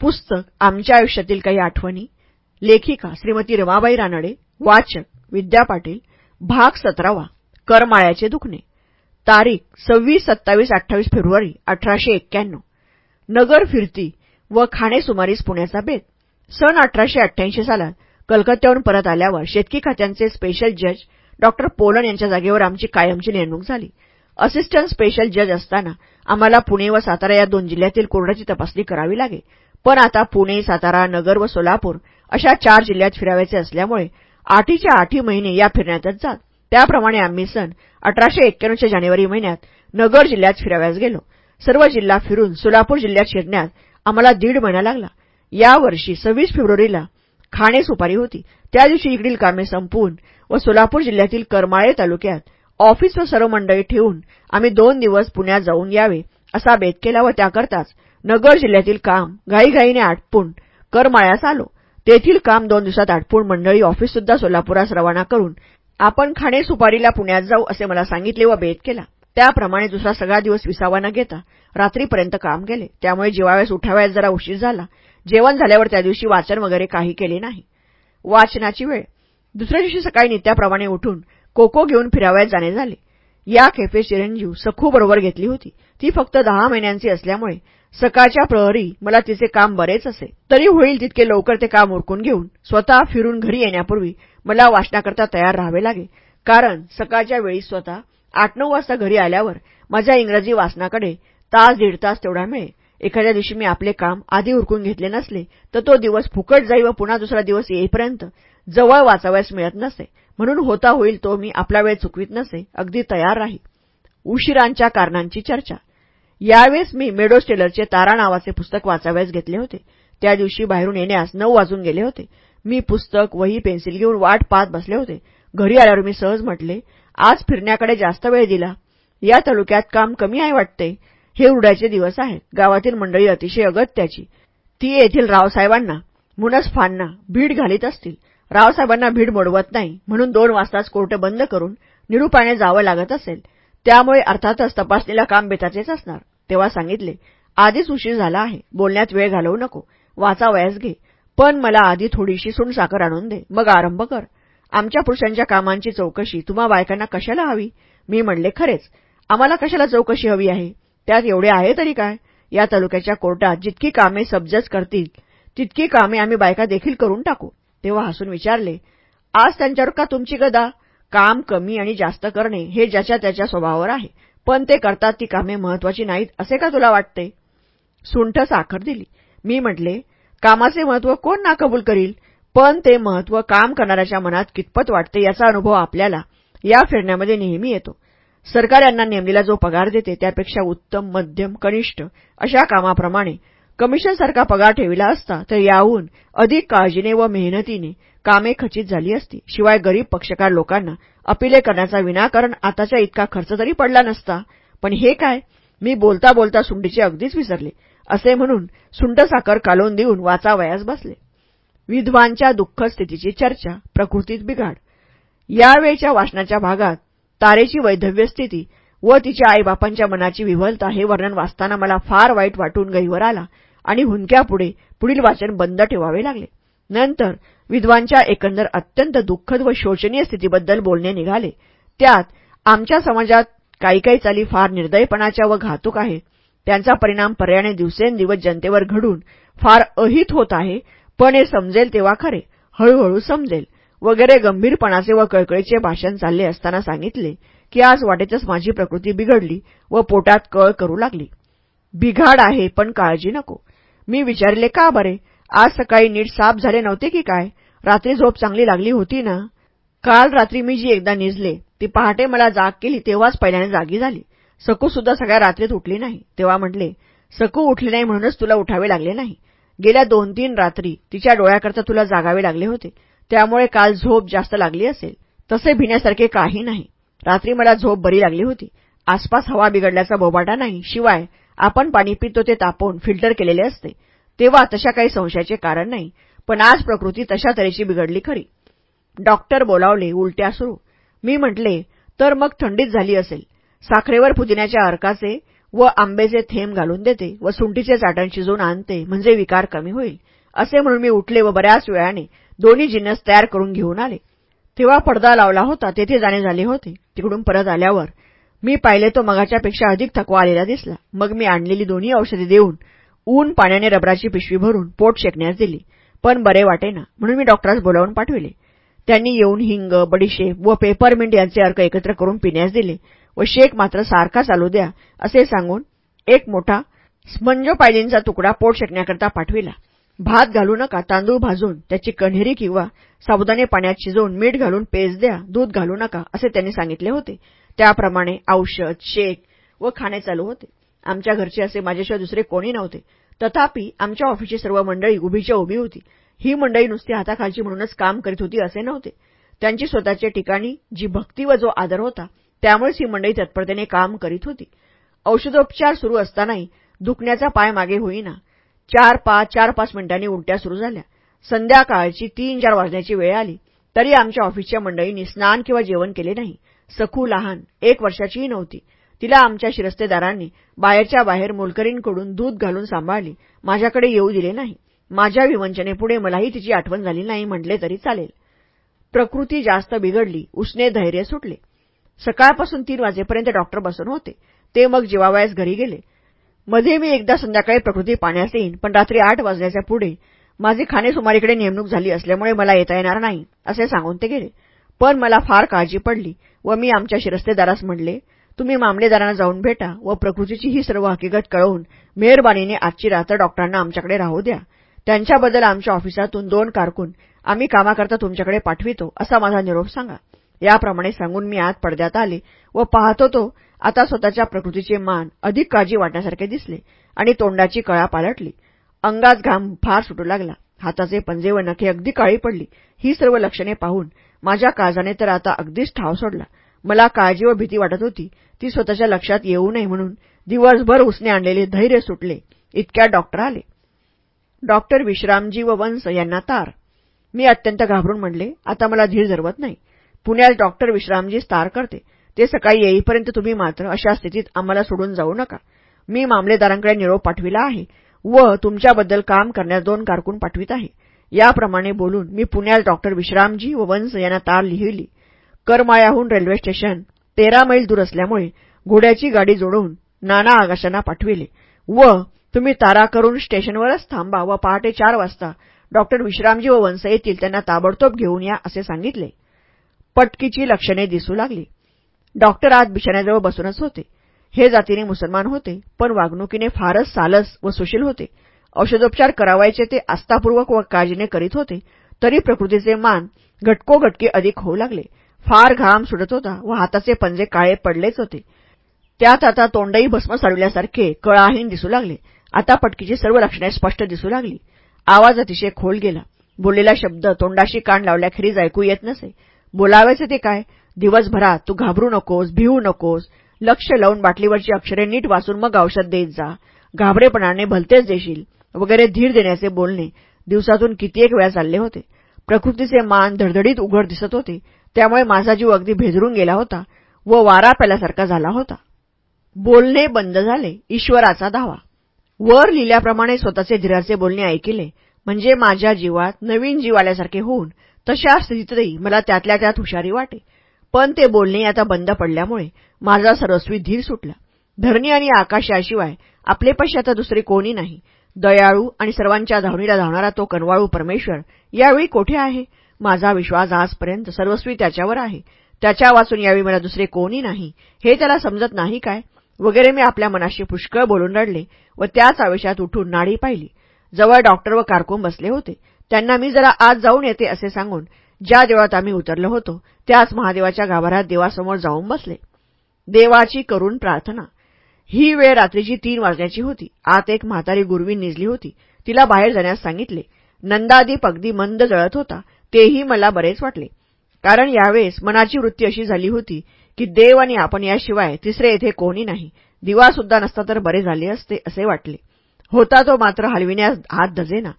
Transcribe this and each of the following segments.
पुस्तक आमच्या आयुष्यातील काही आठवणी लेखिका श्रीमती रमाबाई रानडे वाचक विद्या पाटील भाग सतरावा करमाळ्याचे दुखणे तारीख सव्वीस सत्तावीस अठ्ठावीस फेब्रुवारी अठराशे एक्क्याण्णव नगर फिरती व खाणे सुमारीस पुण्याचा बेत. सन अठराशे अठ्ठ्याऐंशी सालात कलकत्त्याहून परत आल्यावर शेतकी खात्यांचे स्पेशल जज डॉक्टर पोलन यांच्या जागेवर आमची कायमची नेमणूक झाली. असिस्टंट स्पेशल जज असताना आम्हाला पुणे व सातारा या दोन जिल्ह्यातील कोर्टाची तपासणी करावी लागे. पण आता पुणे सातारा नगर व सोलापूर अशा चार जिल्ह्यात फिरावायचे असल्यामुळे आठीच्या आठी महिने या फिरण्यातच जात. त्याप्रमाणे आम्ही सन अठराशे एक्क्याण्णवच्या जानेवारी महिन्यात नगर जिल्ह्यात फिराव्यास गेलो. सर्व जिल्हा फिरून सोलापूर जिल्ह्यात शिरण्यात आम्हाला दीड महिना लागला. यावर्षी सव्वीस फेब्रुवारीला खाणे सुपारी होती. त्या दिवशी इकडील कामे संपवून व सोलापूर जिल्ह्यातील करमाळे तालुक्यात ऑफिस व सर्व मंडळी ठेवून आम्ही दोन दिवस पुण्यात जाऊन यावे असा बेत केला व त्याकरताच नगर जिल्ह्यातील काम घाईघाईने आटपून करमाळ्यास आलो तेथील काम दोन दिवसात आटपून मंडळी ऑफिससुद्धा सोलापुरास रवाना करून आपण खाणे सुपारीला पुण्यात जाऊ असे मला सांगितले व बेत केला. त्याप्रमाणे दुसरा सगळा दिवस विसावा न घेता रात्रीपर्यंत काम केले. त्यामुळे जेवावेळेस उठाव्यास जरा उशीर झाला. जेवण झाल्यावर त्या दिवशी वाचन वगैरे काही केले नाही. वाचनाची वेळ. दुसऱ्या दिवशी सकाळी नित्याप्रमाणे उठून कोको घेऊन फिरावयास जाणे झाले. या खेपे चिरंजीव सखू बरोबर घेतली होती. ती फक्त दहा महिन्यांची असल्यामुळे सकाळच्या प्रहरी मला तिचे काम बरेच असे. तरी होईल तितके लवकर ते काम उरकून घेऊन स्वतः फिरून घरी येण्यापूर्वी मला वाचनाकरता तयार राहावे लागे. कारण सकाळच्या वेळी स्वतः आठ नऊ वाजता घरी आल्यावर माझ्या इंग्रजी वाचनाकडे तास दीड तास तेवढा मिळे एखाद्या दिवशी मी आपले काम आधी उरकून घेतले नसले तर तो दिवस फुकट जाई व पुन्हा दुसरा दिवस येईपर्यंत जवळ वाचावयास मिळत नसे. म्हणून होता होईल तो मी आपला वेळ चुकवीत नसे अगदी तयार राही उशिरांच्या कारणांची चर्चा. यावेळेस मी मेडोस टेलरचे तारा नावाचे पुस्तक वाचावयास घेतले होते. त्या दिवशी बाहेरून येण्यास नऊ वाजून गेले होते. मी पुस्तक वही पेन्सिल घेऊन वाट पाहत बसले होते. घरी आल्यावर मी सहज म्हटले आज फिरण्याकडे जास्त वेळ दिला. या तालुक्यात काम कमी आहे वाटते. हे उडायचे दिवस आहेत. गावातील मंडळी अतिशय अगत्याची ती येथील रावसाहेबांना मुनसफांना भीड घालीत असतील. रावसाहेबांना भीड मोडवत नाही. म्हणून दोन वाजताच कोर्ट बंद करून निरुपाने जावं लागत असेल. त्यामुळे अर्थातच तपासणीला काम बेताचेच असणार. तेव्हा सांगितले आधीच उशीर झाला आहे. बोलण्यात वेळ घालवू नको. वाचावयास घे. पण मला आधी थोडीशी साखर आणून दे. मग आरंभ कर. आमच्या पुरुषांच्या कामांची चौकशी तुम्हा बायकांना कशाला हवी? मी म्हणले खरेच. आम्हाला कशाला चौकशी हवी आहे? त्यात एवढे आहे तरी काय? या तालुक्याच्या कोर्टात जितकी कामे सबजच करतील तितकी कामे आम्ही बायका देखील करून टाकू. तेव्हा हसून विचारले आज त्यांच्यावर का तुमची गदा? काम कमी आणि जास्त करणे हे ज्याच्या त्याच्या स्वभावावर आहे. पण ते करतात ती कामे महत्वाची नाहीत असे का तुला वाटते? सुंठ साखर दिली. मी म्हटले कामाचे महत्त्व कोण नाकबूल करील पण ते महत्त्व काम करणाऱ्याच्या मनात कितपत वाटते याचा अनुभव आपल्याला या फिरण्यामध्ये नेहमी येतो. सरकार यांना नेमलेला जो पगार देते त्यापेक्षा उत्तम मध्यम कनिष्ठ अशा कामाप्रमाणे कमिशनसारखा पगार ठेविला असता तर याहून अधिक काळजीने व मेहनतीने कामे खचित झाली असती. शिवाय गरीब पक्षकार लोकांना अपिले करण्याचा विनाकारण आताच्या इतका खर्च तरी पडला नसता. पण हे काय? मी बोलता बोलता सुंडीचे अगदीच विसरले असे म्हणून सुंड साखर कालवून देऊन वाचावयास बसले. विधवांच्या दुःख स्थितीची चर्चा प्रकृतीत बिघाड. यावेळच्या वाचनाच्या भागात तारेची वैधव्य स्थिती व तिच्या आईबापांच्या मनाची विव्हलता हे वर्णन वाचताना मला फार वाईट वाटून गईवर आला आणि हुंक्यापुढे पुढील वाचन बंद ठेवावे लागले. नंतर विद्वांच्या एकंदर अत्यंत दुःखद व शोचनीय स्थितीबद्दल बोलणे निघाले. त्यात आमच्या समाजात काही काही चाली फार निर्दयपणाच्या व घातूक आहेत त्यांचा परिणाम पर्याने दिवसेंदिवस जनतेवर घडून फार अहित होत आहे पण हे समजेल तेव्हा खरे. हळूहळू समजेल. वगैरे गंभीरपणाचे व कळकळीचे भाषण चालले असताना सांगितले. की आज वाटेतच माझी प्रकृती बिघडली व पोटात कळ करू लागली. बिघाड आहे पण काळजी नको. मी विचारले का बरे? आज सकाळी नीट साफ झाले नव्हते की काय? रात्री झोप चांगली लागली होती ना? काल रात्री मी जी एकदा निजले ती पहाटे मला जाग केली तेव्हाच पहिल्याने जागी झाली. सकू सुद्धा सगळ्या रात्रीत उठली नाही. तेव्हा म्हटले सकू उठली नाही म्हणूनच तुला उठावे लागले नाही. गेल्या दोन तीन रात्री तिच्या डोळ्याकरता तुला जागावे लागले होते. त्यामुळे काल झोप जास्त लागली असेल. तसे भिण्यासारखे काही नाही. रात्री मला झोप बरी लागली होती. आसपास हवा बिघडल्याचा बोबाटा नाही शिवाय आपण पाणी पितो ते तापवून फिल्टर केलेले असते. तेव्हा तशा काही संशयाचे कारण नाही पण आज प्रकृती तशा तऱ्हेची बिघडली खरी. डॉक्टर बोलावले उलट्या सुरू. मी म्हटले तर मग थंडीत झाली असेल. साखरेवर पुदिन्याच्या अर्काचे व आंबेचे थेंब घालून देते व सुंटीचे चाटण शिजवून आणते म्हणजे विकार कमी होईल. असे म्हणून मी उठले व बऱ्याच वेळाने दोन्ही जिन्नस तयार करून घेऊन आले. तेव्हा पडदा लावला होता तेथे जाणे झाले होते. तिकडून परत आल्यावर मी पाहिले तो मगाच्यापेक्षा अधिक थकवा आलेला दिसला. मग मी आणलेली दोन्ही औषधे देऊन ऊन पाण्याने रबराची पिशवी भरून पोट शेकण्यास दिली. पण बरे वाटेना म्हणून मी डॉक्टरांस बोलावून पाठविले. त्यांनी येऊन हिंग बडीशेप व पेपरमिंट यांचे अर्क एकत्र करून पिण्यास दिले. व शेक मात्र सारखा चालू द्या असे सांगून एक मोठा स्मंजोपायलींचा तुकडा पोट शेकण्याकरता पाठविला. भात घालू नका तांदूळ भाजून त्याची कण्हेरी किंवा साबुदाणे पाण्यात शिजवून मीठ घालून पेज द्या दूध घालू नका असे त्यांनी सांगितले होते. त्याप्रमाणे औषध शेक व खाणे चालू होते. आमच्या घरचे असे माझ्याशिवाय दुसरे कोणी नव्हते. तथापि आमच्या ऑफिसची सर्व मंडळी उभीच्या उभी होती. ही मंडळी नुसती हाताखालची म्हणूनच काम करीत होती असे नव्हते. त्यांची स्वतःच्या ठिकाणी जी भक्ती व जो आदर होता त्यामुळेच ही मंडळी तत्परतेने काम करीत होती. औषधोपचार सुरू असतानाही दुखण्याचा पाय मागे होईना. चार पाच चार पाच मिनिटांनी उलट्या सुरू झाल्या. संध्याकाळची तीन चार वाजण्याची वेळ आली. तरी आमच्या ऑफिसच्या मंडळींनी स्नान किंवा जेवण केले नाही. सखू लहान एक वर्षाचीही नव्हती. तिला आमच्या शिरस्तेदारांनी बाहेरच्या बाहेर मोलकरींकडून दूध घालून सांभाळली. माझ्याकडे येऊ दिले नाही. माझ्या विवंचनेपुढे मलाही तिची आठवण झाली नाही म्हटले तरी चालेल. प्रकृती जास्त बिघडली. उसने धैर्य सुटले. सकाळपासून तीन वाजेपर्यंत डॉक्टर बसून होते. ते मग जेवावयास घरी गेले. मध्ये मी एकदा संध्याकाळी प्रकृती पाण्यास येईन पण रात्री आठ वाजण्याच्या पुढे माझी खाणेसुमारीकडे नेमणूक झाली असल्यामुळे मला येता येणार नाही असे सांगून ते गेले. पण मला फार काळजी पडली व मी आमच्या शिरस्तेदारास म्हणले तुम्ही मामलेदारांना जाऊन भेटा व प्रकृतीची ही सर्व हकीकत कळवून मेहरबानीने आजची रात्र डॉक्टरांना आमच्याकडे राहू द्या. त्यांच्याबद्दल आमच्या ऑफिसातून दोन कारकून आम्ही कामाकरता तुमच्याकडे पाठवितो असा माझा निरोप सांगा. याप्रमाणे सांगून मी आत पडद्यात आले व पाहतो तो आता स्वतःच्या प्रकृतीचे मान अधिक काळजी वाटण्यासारखे दिसले आणि तोंडाची कळा पालटली. अंगात घाम फार सुटू लागला. हाताचे पंजे व नखे अगदी काळी पडली. ही सर्व लक्षणे पाहून माझ्या काळजाने तर आता अगदीच ठाव सोडला. मला काळजी व भीती वाटत होती. ती स्वतःच्या लक्षात येऊ नये म्हणून दिवसभर उसने आणलेले धैर्य सुटले. इतक्या डॉक्टर आले. डॉक्टर विश्रामजी व वंश यांना तार. मी अत्यंत घाबरून म्हणले आता मला धीर धरवत नाही. पुण्यात डॉक्टर विश्रामजी तार करते. ते सकाळी येईपर्यंत तुम्ही मात्र अशा स्थितीत आम्हाला सोडून जाऊ नका. मी मामलेदारांकडे निरोप पाठविला आहे व तुमच्याबद्दल काम करण्यास दोन कारकून पाठवित आहे. याप्रमाणे बोलून मी पुण्यात डॉक्टर विश्रामजी व वंस यांना तार लिहिली. करमाळ्याहून रेल्वे स्टेशन तेरा मैल दूर असल्यामुळे घोड्याची गाडी जोडून नाना आगाशांना पाठविले व तुम्ही तारा करून स्टेशनवरच थांबा व पहाटे चार वाजता डॉक्टर विश्रामजी व वंश येतील त्यांना ताबडतोब घेऊन या असे सांगितले. पटकीची लक्षणे दिसू लागली. डॉक्टर आत बिछाण्याजवळ बसूनच होते. हे जातीने मुसलमान होते पण वागणुकीने फारच सालस व सुशील होते. औषधोपचार करावायचे ते आस्थापूर्वक व काळजीने करीत होते तरी प्रकृतीचे मान घटकोघटके अधिक होऊ लागले. फार घाम सुटत होता व हाताचे पंजे काळे पडलेच होते. त्यात आता तोंडही भस्म साडविल्यासारखे कळाहीन दिसू लागले. आता पटकीची सर्व लक्षणे स्पष्ट दिसू लागली. आवाज अतिशय खोल गेला. बोललेला शब्द तोंडाशी कान लावल्याखेरीज ऐकू येत नसे. बोलावायचं ते काय? दिवसभरात तू घाबरू नकोस भिवू नकोस. लक्ष लावून बाटलीवरची अक्षरे नीट वाचून मग औषध देत जा. घाबरेपणाने भलतेच देशील वगैरे धीर देण्याचे बोलणे. दिवसातून कित्येक वेळा चालले होते. प्रकृतीचे मान धडधडीत उघड दिसत होते. त्यामुळे माझा जीव अगदी भेदरून गेला होता व वारा प्याल्यासारखा झाला होता. बोलणे बंद झाले ईश्वराचा धावा वर लिहिल्याप्रमाणे स्वतःचे धीराचे बोलणे ऐकिले. म्हणजे माझ्या जीवात नवीन जीव आल्यासारखे होऊन तशा स्थितीतही मला त्यातल्या त्यात हुशारी वाटे. पण ते बोलणे आता बंद पडल्यामुळे माझा सर्वस्वी धीर सुटला. धरणी आणि आकाशाशिवाय आपले पश्य आता दुसरे कोणी नाही. दयाळू आणि सर्वांच्या धावणीला धावणारा तो कनवाळू परमेश्वर यावेळी कोठे आहे? माझा विश्वास आजपर्यंत सर्वस्वी त्याच्यावर आहे. त्याच्या वाचून यावेळी मला दुसरे कोणी नाही. हे त्याला समजत नाही काय? वगैरे मी आपल्या मनाशी पुष्कळ बोलून रडले व त्याच आवेशात उठून नाडी पाहिली. जवळ डॉक्टर व कारकून बसले होते. त्यांना मी जरा आज जाऊन येते असे सांगून ज्या देवळात आम्ही उतरलो होतो त्याच महादेवाच्या गाभाऱ्यात देवासमोर जाऊन बसले. देवाची करून प्रार्थना. ही वेळ रात्रीची तीन वाजण्याची होती. आत एक म्हातारी गुरवी निजली होती. तिला बाहेर जाण्यास सांगितले. नंदादीप अगदी मंद जळत होता. तेही मला बरेच वाटले. कारण यावेळेस मनाची वृत्ती अशी झाली होती की देव आणि आपण याशिवाय तिसरे येथे कोणी नाही. दिवा सुद्धा नसता तर बरे झाले असते असे वाटले. होता तो मात्र हलविण्यास हात धजेना.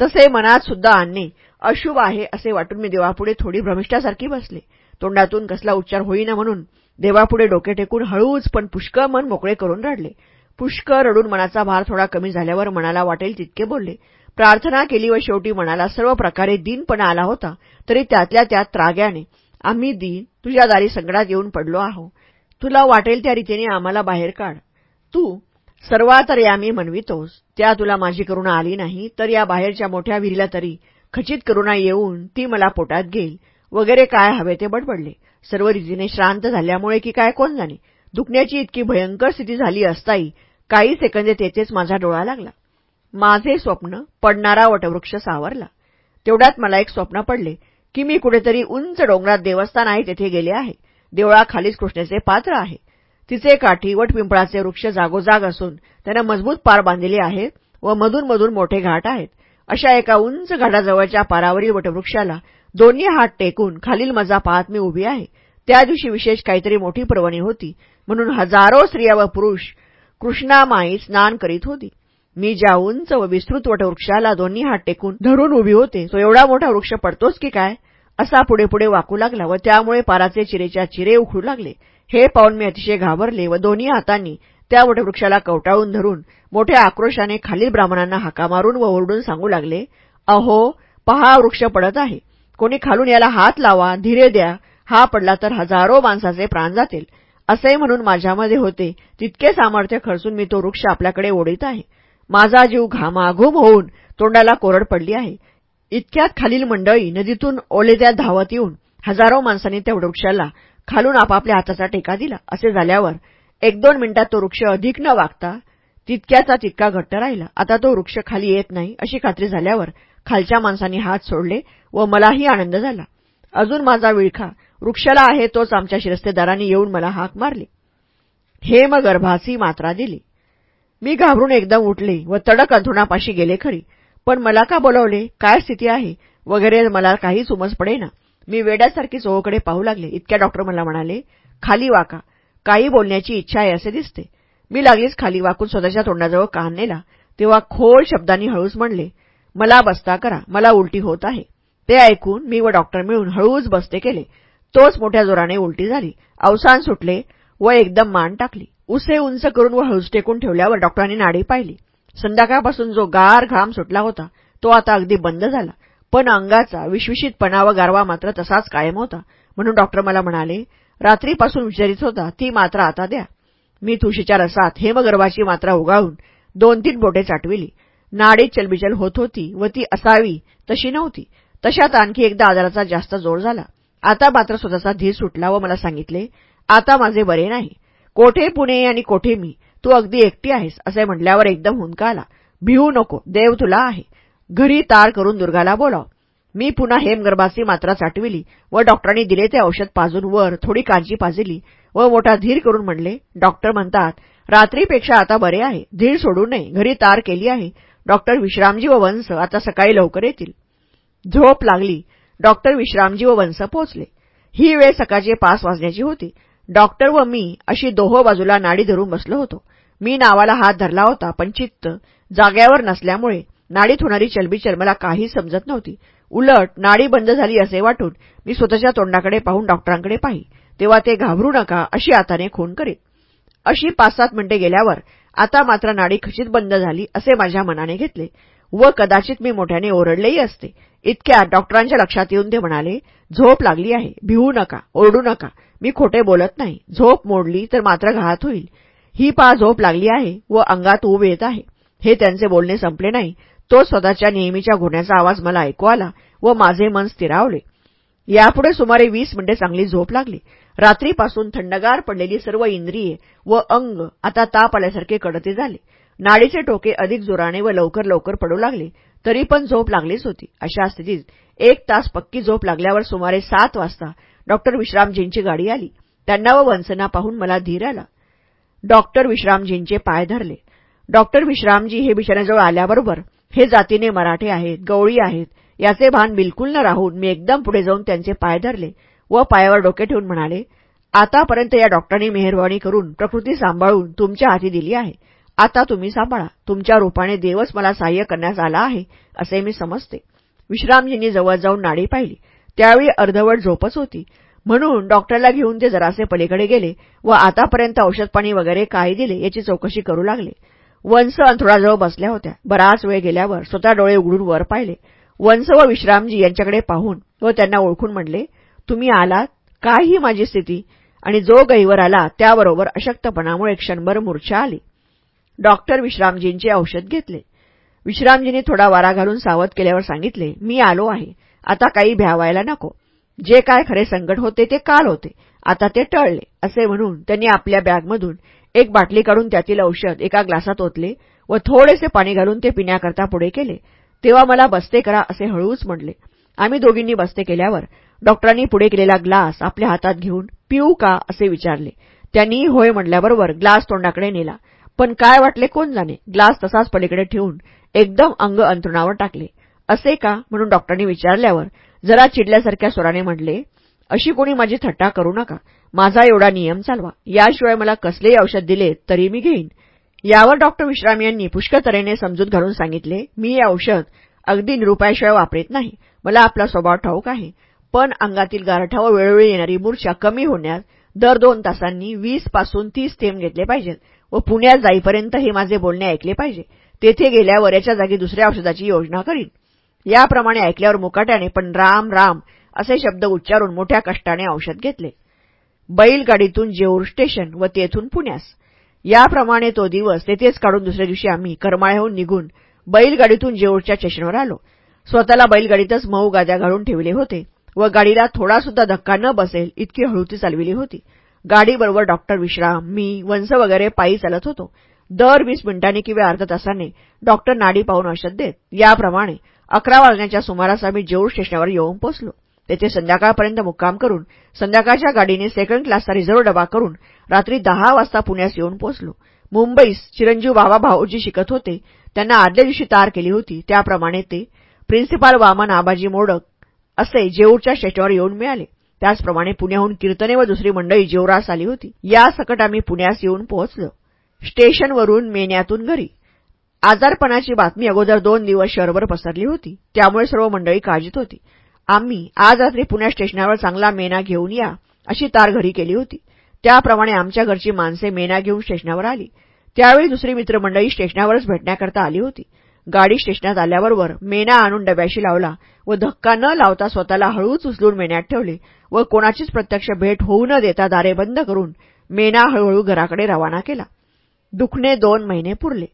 तसे मनात सुद्धा आणणे अशुभ आहे असे वाटून मी देवापुढे थोडी भ्रमिष्ठासारखी बसले. तोंडातून कसला उच्चार होईना म्हणून देवापुढे डोके टेकून हळूच पण पुष्कळ मन मोकळे करून रडले. पुष्कळ रडून मनाचा भार थोडा कमी झाल्यावर मनाला वाटेल तितके बोलले. प्रार्थना केली व शेवटी मनाला सर्व प्रकारे दीनपणा आला होता तरी त्यातल्या त्यात त्राग्याने आम्ही दीन तुझ्या दारी संकटात येऊन पडलो आहो. तुला वाटेल त्या रीतीने आम्हाला बाहेर काढ. तू सर्वातर्यामी म्हणवितोस त्या तुला माझी करुणा आली नाही तर या बाहेरच्या मोठ्या विहिरीला तरी खचित करुणा येऊन ती मला पोटात घेईल. वगैरे काय हवे ते बडबडले. सर्व रीतीने श्रांत झाल्यामुळे की काय कोण जाणे? दुखण्याची इतकी भयंकर स्थिती झाली असताही काही सेकंदे तेथेच माझा डोळा लागला. माझे स्वप्न पडणारा वटवृक्ष सावरला. तेवढ्यात मला एक स्वप्न पडले की मी कुठेतरी उंच डोंगरात देवस्थान आहे तेथे गेले आहे. देवळाखालीच कृष्णेचे पात्र आहे. तिचे काठी वटपिंपळाचे वृक्ष जागोजाग असून त्यांना मजबूत पार बांधलेले आहे व मधून मधून मोठे घाट आहेत. अशा एका उंच घाटाजवळच्या पारावरील वटवृक्षाला दोन्ही हात टेकून खालील मजा पाहत मी उभी आहे. त्या दिवशी विशेष काहीतरी मोठी पर्वणी होती. म्हणून हजारो स्त्रिया व पुरुष कृष्णामाई स्नान करीत होती. मी ज्या उंच व विस्तृत वटवृक्षाला दोन्ही हात टेकून धरून उभी होते तो एवढा मोठा वृक्ष पडतोच की काय? असा पुढे पुढे वाकू लागला व त्यामुळे पाराचे चिरेच्या चिरे उखडू लागले. हे पाहून मी अतिशय घाबरले व दोन्ही हातांनी त्या वटवृक्षाला कवटाळून धरून मोठ्या आक्रोशाने खालील ब्राह्मणांना हाका मारून व ओरडून सांगू लागले अहो पहा वृक्ष पडत आहे. कोणी खालून याला हात लावा धीरे द्या. हा पडला तर हजारो माणसाचे प्राण जातील. असे म्हणून माझ्यामध्ये होते. तितके सामर्थ्य खर्चून मी तो वृक्ष आपल्याकडे ओढीत आहे. माझा जीव घामाघूम होऊन तोंडाला कोरड पडली आहे. इतक्यात खालील मंडळी नदीतून ओलेद्या धावत येऊन हजारो माणसांनी त्या वृक्षाला खालून आपापल्या हाताचा टेका दिला. असे झाल्यावर एक दोन मिनिटात तो वृक्ष अधिक न वागता तितक्याचा तितका घट्ट राहिला. आता तो वृक्ष खाली येत नाही अशी खात्री झाल्यावर खालच्या माणसांनी हात सोडले व मलाही आनंद झाला. अजून माझा विळखा वृक्षाला आहे तोच आमच्या शिरस्तेदारांनी येऊन मला हाक मारली. हेमगर्भाची मात्रा दिली. मी घाबरून एकदम उठले व तडक अंथरुणापाशी गेले खरी. पण मला का बोलावले? काय स्थिती आहे? वगैरे मला काहीच सुमज पडेना. मी वेड्यासारखी चोहोकडे पाहू लागले. इतक्या डॉक्टर मला म्हणाले खाली वाका काही बोलण्याची इच्छा आहे असे दिसते. मी लागलीच खाली वाकून स्वतःच्या तोंडाजवळ कान नेला. तेव्हा खोल शब्दांनी हळूच म्हणले मला बसता करा. मला उलटी होत आहे. ते ऐकून मी व डॉक्टर मिळून हळूच बसते केले. तोच मोठ्या जोराने उलटी झाली. अवसान सुटले व एकदम मान टाकली. उसे उंच करून व हळूस टेकून ठेवल्यावर डॉक्टरांनी नाडी पाहिली. संध्याकाळपासून जो गार घाम सुटला होता तो आता अगदी बंद झाला. पण अंगाचा विश्विषितपणा व गारवा मात्र तसाच कायम होता. म्हणून डॉक्टर मला म्हणाले रात्रीपासून विचारित होता ती मात्रा आता द्या. मी तुळशीच्या रसात हेमगर्भाची मात्रा उगाळून दोन तीन बोटे चाटविली. नाडी चलबिचल होत होती व ती असावी तशी नव्हती. तशात आणखी एकदा आजाराचा जास्त जोर झाला. आता मात्र स्वतःचा धीर सुटला व मला सांगितले आता माझे बरे नाही. कोठे पुणे आणि कोठे मी? तू अगदी एकटी आहेस असे म्हटल्यावर एकदम हुंका आला भिवू नको देव तुला आहे. घरी तार करून दुर्गाला बोलाव. मी पुन्हा हेमगर्भाची मात्रा चाटविली व डॉक्टरांनी दिले ते औषध पाजून वर थोडी काळजी पाजली व मोठा धीर करून म्हणले डॉक्टर म्हणतात रात्रीपेक्षा आता बरे आहे धीर सोडू नये घरी तार केली आहे. डॉक्टर विश्रामजी व वंश आता सकाळी लवकर येतील. झोप लागली. डॉक्टर विश्रामजी व वंश पोहोचले. ही वेळ सकाळचे पाच वाजण्याची होती. डॉक्टर व मी अशी दोहो बाजूला नाडी धरून बसलो होतो. मी नावाला हात धरला होता पण चित्त जाग्यावर नसल्यामुळे नाडीत होणारी चलबिचल मला काही समजत नव्हती. उलट नाडी बंद झाली असे वाटून मी स्वतःच्या तोंडाकडे पाहून डॉक्टरांकडे पाही. तेव्हा ते घाबरू नका अशी आताने खून करीत. अशी पाच सात मिनिटे गेल्यावर आता मात्र नाडी खचित बंद झाली असे माझ्या मनाने घेतले. व कदाचित मी मोठ्याने ओरडलेही असते. इतक्या डॉक्टरांच्या लक्षात येऊन ते म्हणाले झोप लागली आहे भिवू नका ओरडू नका. मी खोटे बोलत नाही. झोप मोडली तर मात्र घात होईल. ही पा झोप लागली आहे व अंगात ऊब येत आहे. हे त्यांचे बोलणे संपले नाही. तो स्वतःच्या नेहमीच्या घोण्याचा आवाज मला ऐकू आला व माझे मन स्थिरावले. यापुढे सुमारे वीस मिनिटे चांगली झोप लागली. रात्रीपासून थंडगार पडलेली सर्व इंद्रिये व अंग आता ताप आल्यासारखे कडते झाले. नाडीचे टोके अधिक जोराने व लवकर लवकर पडू लागले तरी पण झोप लागलीच होती. अशा स्थितीत एक तास पक्की झोप लागल्यावर सुमारे सात वाजता डॉक्टर विश्रामजींची गाडी आली. त्यांना व वंसना पाहून मला धीर आला. डॉक्टर विश्रामजींचे पाय धरले. डॉक्टर विश्रामजी हे बिछाण्याजवळ आल्याबरोबर हे जातीने मराठे आहेत गवळी आहेत याचे भान बिलकुल न राहून मी एकदम पुढे जाऊन त्यांचे पाय धरले व पायावर डोके ठेवून म्हणाले आतापर्यंत या डॉक्टरांनी मेहरबानी करून प्रकृती सांभाळून तुमच्या हाती दिली आहे. आता तुम्ही सांभाळा. तुमच्या रूपाने देवच मला सहाय्य करण्यास आला आहे असे मी समजते. विश्रामजींनी जवळ जाऊन नाडी पाहिली. त्यावेळी अर्धवट झोपच होती. म्हणून डॉक्टरला घेऊन ते जरासे पलीकडे गेले व आतापर्यंत औषधपाणी वगैरे काय दिले याची चौकशी करू लागले. वंस अंथरुणाजवळ बसल्या होत्या. बराच वेळ गेल्यावर स्वतः डोळे उघडून वर पाहिले. वंस व विश्रामजी यांच्याकडे पाहून व त्यांना ओळखून म्हणले तुम्ही आलात? काय ही माझी स्थिती? आणि जो गैवर आला त्याबरोबर अशक्तपणामुळे क्षणभर मूर्छा आली. डॉक्टर विश्रामजींचे औषध घेतले. विश्रामजींनी थोडा वारा घालून सावध केल्यावर सांगितले मी आलो आहे. आता काही भ्यावायला नको. जे काय खरे संकट होते ते काल होते. आता ते टळले. असे म्हणून त्यांनी आपल्या बॅगमधून एक बाटली काढून त्यातील औषध एका ग्लासात ओतले व थोडेसे पाणी घालून ते पिण्याकरता पुढे केले. तेव्हा मला बस्ते करा असे हळूच म्हणले. आम्ही दोघींनी बस्ते केल्यावर डॉक्टरांनी पुढे केलेला ग्लास आपल्या हातात घेऊन पिऊ का असे विचारले. त्यांनी होय म्हटल्याबरोबर ग्लास तोंडाकडे नेला. पण काय वाटले कोण जाणे? ग्लास तसाच पलीकडे ठेवून एकदम अंग अंतरुणावर टाकले. असे का? म्हणून डॉक्टरांनी विचारल्यावर जरा चिडल्यासारख्या स्वराने म्हटले अशी कोणी माझी थट्टा करू नका. माझा एवढा नियम चालवा. याशिवाय मला कसलेही औषध दिले तरी मी घेईन. यावर डॉक्टर विश्राम यांनी पुष्कळ तऱ्हेने समजूत घालून सांगितले मी हे औषध अगदी निरुपायाशिवाय वापरत नाही. मला आपला स्वभाव ठाऊक आहे. पण अंगातील गारठा व वेळोवेळी येणारी मूर्छा कमी होण्यास दर दोन तासांनी वीसपासून तीस थेंब घेतले पाहिजेत व पुण्यात जाईपर्यंत हे माझे बोलणे ऐकले पाहिजे. तेथे गेल्यावर याच्या जागी दुसऱ्या औषधाची योजना करीन. याप्रमाणे ऐकल्यावर मुकाट्याने पण राम राम असे शब्द उच्चारून मोठ्या कष्टाने औषध घेतले. बैलगाडीतून जेऊर स्टेशन व तेथून पुण्यास. याप्रमाणे तो दिवस तेथेच काढून दुसऱ्या दिवशी आम्ही करमाळ्याहून निघून बैलगाडीतून जेऊरच्या स्टेशनवर आलो. स्वतःला बैलगाडीतच मऊ गाद्या घालून ठेवले होते व गाडीला थोडासुद्धा धक्का न बसेल इतकी हळूती चालविली होती. गाडीबरोबर डॉक्टर विश्राम मी वंश वगैरे पायी चालत होतो. दर वीस मिनिटांनी किंवा अर्धा तासाने डॉक्टर नाडी पाहून औषध देत. याप्रमाणे अकरा वाजण्याच्या सुमारास आम्ही जेऊर स्टेशनवर येऊन पोचलो तेथे संध्याकाळपर्यंत मुक्काम करून संध्याकाळच्या गाडीने सेकंड क्लासचा रिझर्व्ह डबा करून रात्री दहा वाजता पुण्यास येऊन पोचलो मुंबईस चिरंजीव बाबा भाऊजी शिकत होते. त्यांना आदल्या दिवशी तार केली होती. त्याप्रमाणे ते प्रिन्सिपाल वामन आबाजी मोडक असे जेऊरच्या स्टेशनवर येऊन मिळाले. त्याचप्रमाणे पुण्याहून कीर्तने व दुसरी मंडळी जेवरास आली होती. या सकट आम्ही पुण्यास येऊन पोहोचलो. स्टेशनवरून मेन्यातून घरी. आजारपणाची बातमी अगोदर दोन दिवस शहरभर पसरली होती. त्यामुळे सर्व मंडळी काळजीत होती. आम्ही आज रात्री पुण्या स्टेशनावर चांगला मेना घेऊन या अशी तार घरी केली होती. त्याप्रमाणे आमच्या घरची माणसे मेना घेऊन स्टेशनावर आली. त्यावेळी दुसरी मित्रमंडळी स्टेशनावरच भेटण्याकरता आली होती. गाडी स्टेशनात आल्याबरोबर मेना आणून डब्याशी लावला व धक्का न लावता स्वतःला हळूच उचलून मेण्यात ठेवले व कोणाचीच प्रत्यक्ष भेट होऊ न देता दारे बंद करून मेना हळूहळू घराकडे रवाना केला. दुखणे दोन महिने पुरले.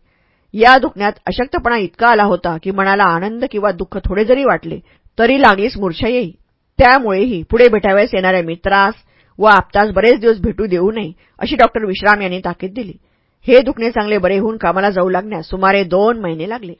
या दुखण्यात अशक्तपणा इतका आला होता की मनाला आनंद किंवा दुःख थोडे जरी वाटले तरी लागलीच मूर्छा येई. त्यामुळेही पुढे भेटाव्यास येणाऱ्या मित्रास व आपतास बरेच दिवस भेटू देऊ नये अशी डॉक्टर विश्राम यांनी ताकीद दिली. हे दुखणे चांगले बरे होऊन कामाला जाऊ लागण्यास सुमारे दोन महिने लागले.